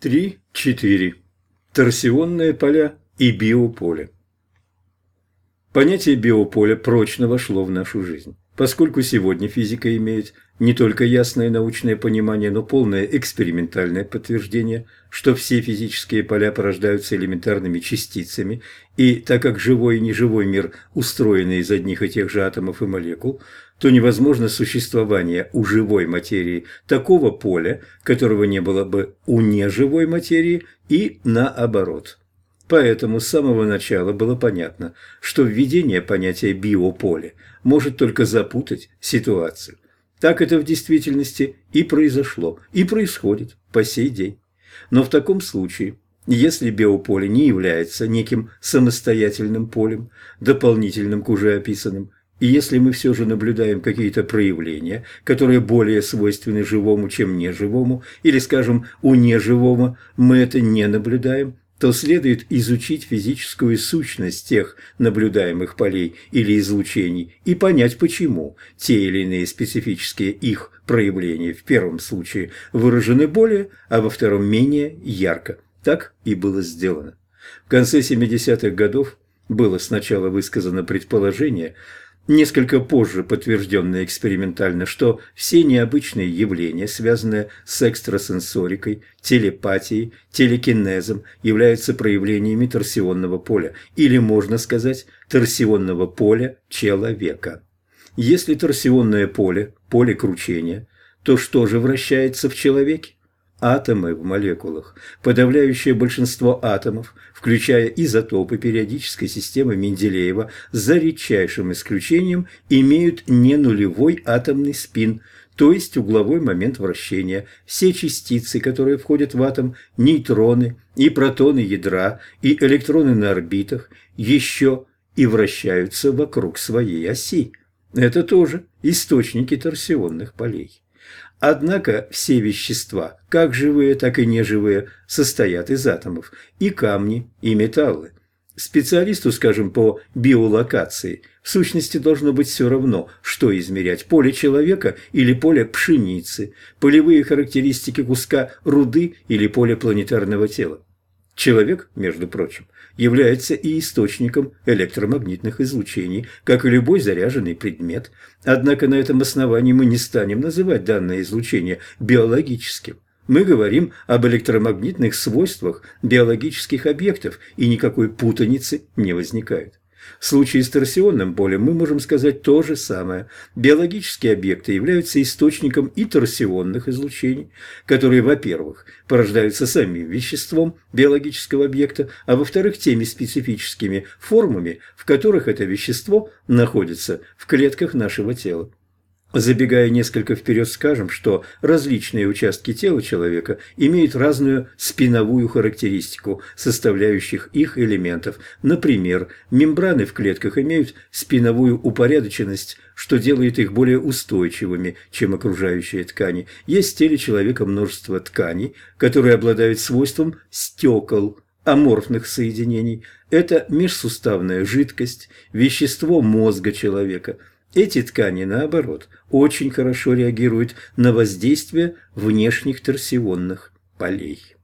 3.4. Торсионные поля и биополе. Понятие биополя прочно вошло в нашу жизнь. Поскольку сегодня физика имеет не только ясное научное понимание, но полное экспериментальное подтверждение, что все физические поля порождаются элементарными частицами, и так как живой и неживой мир устроены из одних и тех же атомов и молекул, то невозможно существование у живой материи такого поля, которого не было бы у неживой материи, и наоборот. Поэтому с самого начала было понятно, что введение понятия биополя может только запутать ситуацию. Так это в действительности и произошло, и происходит по сей день. Но в таком случае, если биополе не является неким самостоятельным полем, дополнительным к уже описанным, и если мы все же наблюдаем какие-то проявления, которые более свойственны живому, чем неживому, или, скажем, у неживого мы это не наблюдаем, то следует изучить физическую сущность тех наблюдаемых полей или излучений и понять, почему те или иные специфические их проявления в первом случае выражены более, а во втором менее ярко. Так и было сделано. В конце 70-х годов было сначала высказано предположение – несколько позже подтвержденное экспериментально, что все необычные явления, связанные с экстрасенсорикой, телепатией, телекинезом, являются проявлениями торсионного поля, или, можно сказать, торсионного поля человека. Если торсионное поле – поле кручения, то что же вращается в человеке? Атомы в молекулах. Подавляющее большинство атомов, включая изотопы периодической системы Менделеева, за редчайшим исключением, имеют не нулевой атомный спин, то есть угловой момент вращения. Все частицы, которые входят в атом, нейтроны и протоны ядра и электроны на орбитах, еще и вращаются вокруг своей оси. Это тоже источники торсионных полей. Однако все вещества, как живые, так и неживые, состоят из атомов, и камни, и металлы. Специалисту, скажем, по биолокации, в сущности должно быть все равно, что измерять – поле человека или поле пшеницы, полевые характеристики куска руды или поле планетарного тела. Человек, между прочим, является и источником электромагнитных излучений, как и любой заряженный предмет. Однако на этом основании мы не станем называть данное излучение биологическим. Мы говорим об электромагнитных свойствах биологических объектов, и никакой путаницы не возникает. В случае с торсионным полем мы можем сказать то же самое. Биологические объекты являются источником и торсионных излучений, которые, во-первых, порождаются самим веществом биологического объекта, а во-вторых, теми специфическими формами, в которых это вещество находится в клетках нашего тела. Забегая несколько вперед, скажем, что различные участки тела человека имеют разную спиновую характеристику составляющих их элементов. Например, мембраны в клетках имеют спиновую упорядоченность, что делает их более устойчивыми, чем окружающие ткани. Есть в теле человека множество тканей, которые обладают свойством стекол, аморфных соединений. Это межсуставная жидкость, вещество мозга человека – эти ткани, наоборот, очень хорошо реагируют на воздействие внешних торсионных полей.